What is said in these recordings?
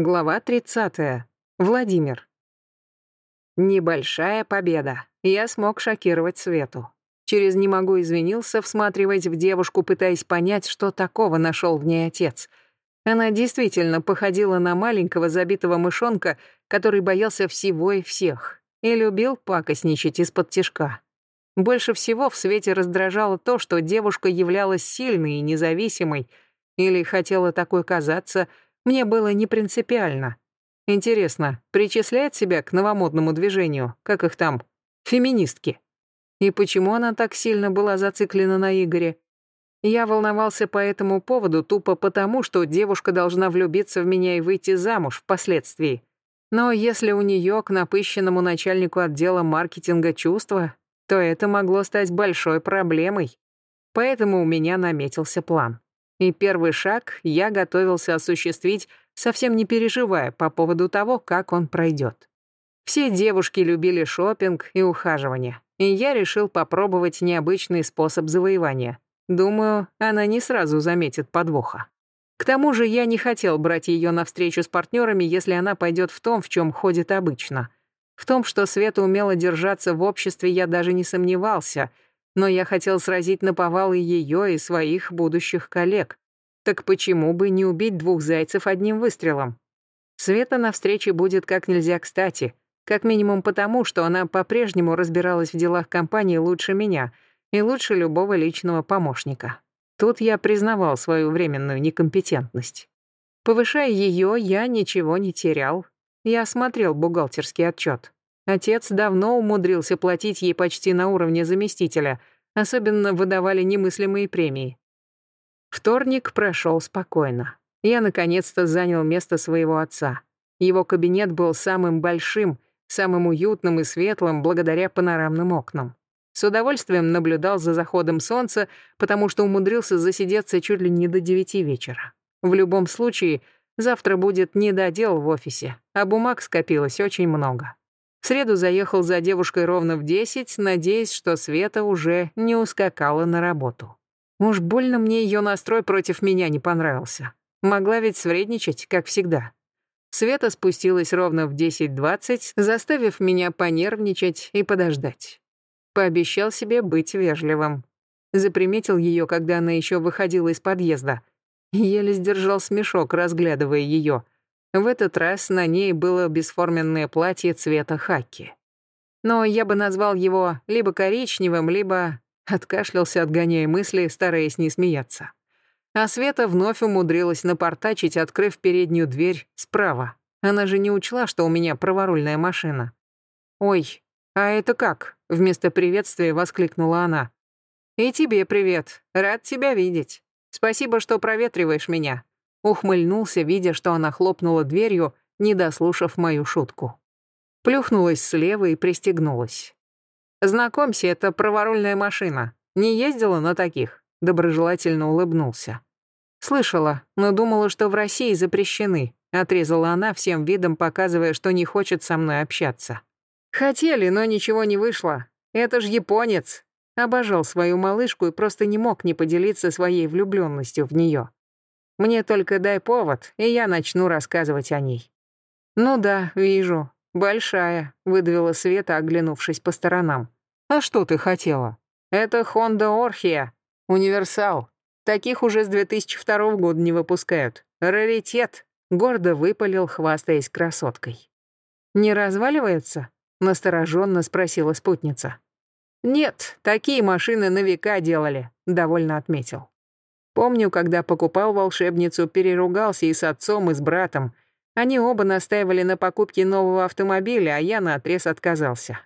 Глава 30. Владимир. Небольшая победа. Я смог шокировать Свету. Через «не могу» извинился, всматриваясь в девушку, пытаясь понять, что такого нашел в ней отец. Она действительно походила на маленького забитого мышонка, который боялся всего и всех, и любил пакостничать из-под тишка. Больше всего в Свете раздражало то, что девушка являлась сильной и независимой, или хотела такой казаться – мне было не принципиально. Интересно, причисляет себя к новомодному движению, как их там, феминистки? И почему она так сильно была зациклена на Игоре? Я волновался по этому поводу тупо потому, что девушка должна влюбиться в меня и выйти замуж впоследствии. Но если у нее к напыщенному начальнику отдела маркетинга чувства, то это могло стать большой проблемой. Поэтому у меня наметился план. И первый шаг я готовился осуществить, совсем не переживая по поводу того, как он пройдет. Все девушки любили шопинг и ухаживание, и я решил попробовать необычный способ завоевания. Думаю, она не сразу заметит подвоха. К тому же я не хотел брать ее на встречу с партнерами, если она пойдет в том, в чем ходит обычно. В том, что Света умела держаться в обществе, я даже не сомневался — но я хотел сразить на повал и ее, и своих будущих коллег. Так почему бы не убить двух зайцев одним выстрелом? Света на встрече будет как нельзя кстати, как минимум потому, что она по-прежнему разбиралась в делах компании лучше меня и лучше любого личного помощника. Тут я признавал свою временную некомпетентность. Повышая ее, я ничего не терял. Я смотрел бухгалтерский отчет. Отец давно умудрился платить ей почти на уровне заместителя, особенно выдавали немыслимые премии. Вторник прошел спокойно. Я наконец-то занял место своего отца. Его кабинет был самым большим, самым уютным и светлым благодаря панорамным окнам. С удовольствием наблюдал за заходом солнца, потому что умудрился засидеться чуть ли не до девяти вечера. В любом случае, завтра будет недодел в офисе, а бумаг скопилось очень много. В среду заехал за девушкой ровно в десять, надеясь, что Света уже не ускакала на работу. Уж больно мне ее настрой против меня не понравился. Могла ведь свредничать, как всегда. Света спустилась ровно в 10.20, заставив меня понервничать и подождать. Пообещал себе быть вежливым. Заприметил ее, когда она еще выходила из подъезда. Еле сдержал смешок, разглядывая ее — в этот раз на ней было бесформенное платье цвета хаки. Но я бы назвал его либо коричневым, либо... Откашлялся, отгоняя мысли, стараясь не смеяться. А Света вновь умудрилась напортачить, открыв переднюю дверь справа. Она же не учла, что у меня праворульная машина. «Ой, а это как?» — вместо приветствия воскликнула она. «И тебе привет. Рад тебя видеть. Спасибо, что проветриваешь меня. Ухмыльнулся, видя, что она хлопнула дверью, не дослушав мою шутку. Плюхнулась слева и пристегнулась. «Знакомься, это праворульная машина. Не ездила на таких?» Доброжелательно улыбнулся. «Слышала, но думала, что в России запрещены», отрезала она всем видом, показывая, что не хочет со мной общаться. «Хотели, но ничего не вышло. Это ж японец!» Обожал свою малышку и просто не мог не поделиться своей влюбленностью в нее. Мне только дай повод, и я начну рассказывать о ней». «Ну да, вижу. Большая», — выдавила Света, оглянувшись по сторонам. «А что ты хотела?» «Это Honda Орхия. Универсал. Таких уже с 2002 года не выпускают. Раритет», — гордо выпалил, хвастаясь красоткой. «Не разваливается?» — настороженно спросила спутница. «Нет, такие машины на века делали», — довольно отметил. Помню, когда покупал волшебницу, переругался и с отцом, и с братом. Они оба настаивали на покупке нового автомобиля, а я наотрез отказался.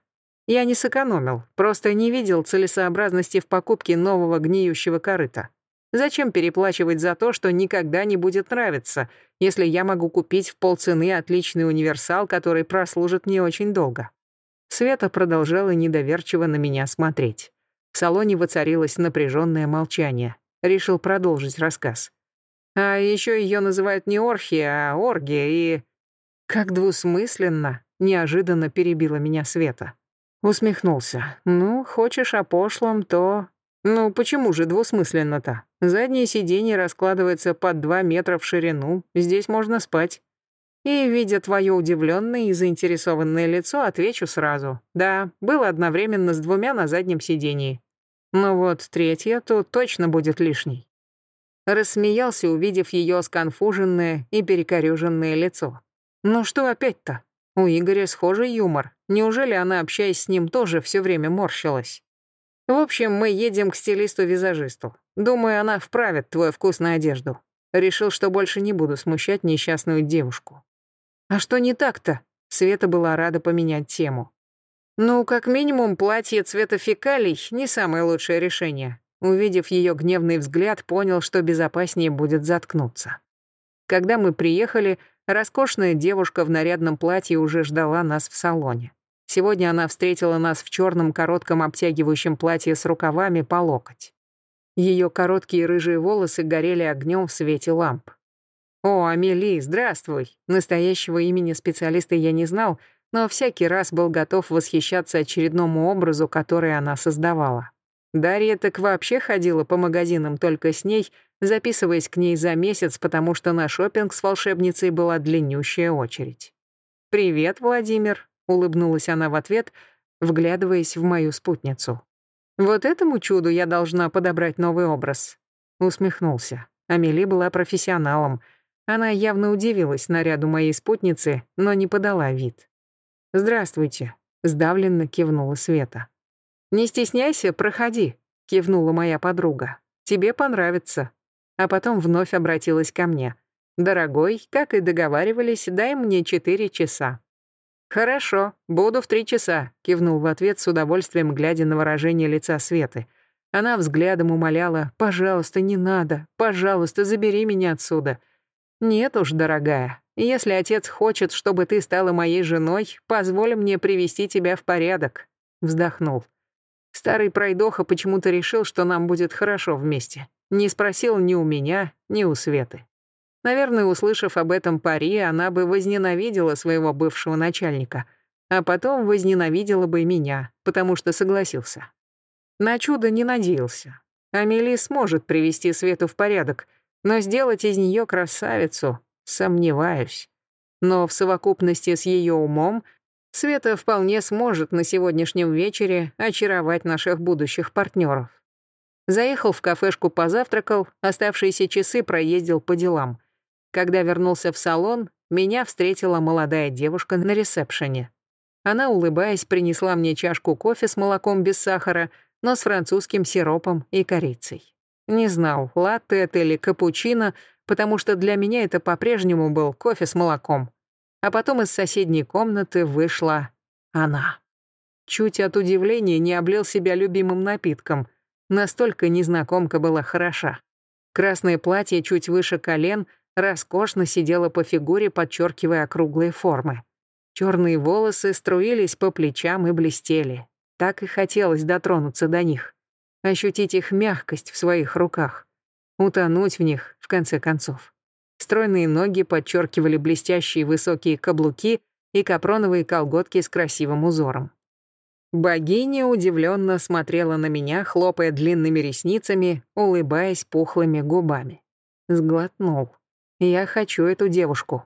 Я не сэкономил, просто не видел целесообразности в покупке нового гниющего корыта. Зачем переплачивать за то, что никогда не будет нравиться, если я могу купить в полцены отличный универсал, который прослужит мне очень долго? Света продолжала недоверчиво на меня смотреть. В салоне воцарилось напряженное молчание решил продолжить рассказ. А еще ее называют не Орхия, а Оргия, и... Как двусмысленно, неожиданно перебила меня Света. Усмехнулся. Ну, хочешь о пошлом, то... Ну, почему же двусмысленно-то? Заднее сиденье раскладывается под два метра в ширину, здесь можно спать. И, видя твое удивленное и заинтересованное лицо, отвечу сразу. Да, было одновременно с двумя на заднем сидении. Но вот третья тут точно будет лишней. Рассмеялся, увидев ее сконфуженное и перекорёженное лицо. Ну что опять-то? У Игоря схожий юмор. Неужели она, общаясь с ним, тоже все время морщилась? В общем, мы едем к стилисту-визажисту. Думаю, она вправит твой вкус на одежду. Решил, что больше не буду смущать несчастную девушку. А что не так-то? Света была рада поменять тему. Ну, как минимум, платье цвета фекалий — не самое лучшее решение. Увидев ее гневный взгляд, понял, что безопаснее будет заткнуться. Когда мы приехали, роскошная девушка в нарядном платье уже ждала нас в салоне. Сегодня она встретила нас в черном коротком обтягивающем платье с рукавами по локоть. Ее короткие рыжие волосы горели огнем в свете ламп. «О, Амели, здравствуй!» Настоящего имени специалиста я не знал, но всякий раз был готов восхищаться очередному образу, который она создавала. Дарья так вообще ходила по магазинам только с ней, записываясь к ней за месяц, потому что на шопинг с волшебницей была длиннющая очередь. «Привет, Владимир», — улыбнулась она в ответ, вглядываясь в мою спутницу. «Вот этому чуду я должна подобрать новый образ». Усмехнулся. Амели была профессионалом — она явно удивилась наряду моей спутницы, но не подала вид. «Здравствуйте», — сдавленно кивнула Света. «Не стесняйся, проходи», — кивнула моя подруга. «Тебе понравится». А потом вновь обратилась ко мне. «Дорогой, как и договаривались, дай мне четыре часа». «Хорошо, буду в три часа», — кивнул в ответ с удовольствием, глядя на выражение лица Светы. Она взглядом умоляла, «Пожалуйста, не надо, пожалуйста, забери меня отсюда». «Нет уж, дорогая, если отец хочет, чтобы ты стала моей женой, позволь мне привести тебя в порядок», — вздохнул. Старый пройдоха почему-то решил, что нам будет хорошо вместе. Не спросил ни у меня, ни у Светы. Наверное, услышав об этом пари, она бы возненавидела своего бывшего начальника, а потом возненавидела бы меня, потому что согласился. На чудо не надеялся. Амели сможет привести Свету в порядок — но сделать из нее красавицу сомневаюсь. Но в совокупности с ее умом Света вполне сможет на сегодняшнем вечере очаровать наших будущих партнеров. Заехал в кафешку, позавтракал, оставшиеся часы проездил по делам. Когда вернулся в салон, меня встретила молодая девушка на ресепшене. Она, улыбаясь, принесла мне чашку кофе с молоком без сахара, но с французским сиропом и корицей. Не знал, латте это или капучино, потому что для меня это по-прежнему был кофе с молоком. А потом из соседней комнаты вышла она. Чуть от удивления не облил себя любимым напитком. Настолько незнакомка была хороша. Красное платье чуть выше колен роскошно сидело по фигуре, подчеркивая округлые формы. Черные волосы струились по плечам и блестели. Так и хотелось дотронуться до них ощутить их мягкость в своих руках, утонуть в них, в конце концов. Стройные ноги подчеркивали блестящие высокие каблуки и капроновые колготки с красивым узором. Богиня удивленно смотрела на меня, хлопая длинными ресницами, улыбаясь пухлыми губами. Сглотнул. Я хочу эту девушку.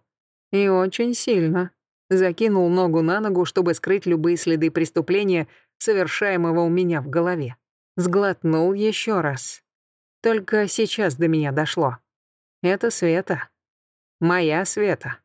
И очень сильно. Закинул ногу на ногу, чтобы скрыть любые следы преступления, совершаемого у меня в голове. Сглотнул еще раз. Только сейчас до меня дошло. Это Света. Моя Света.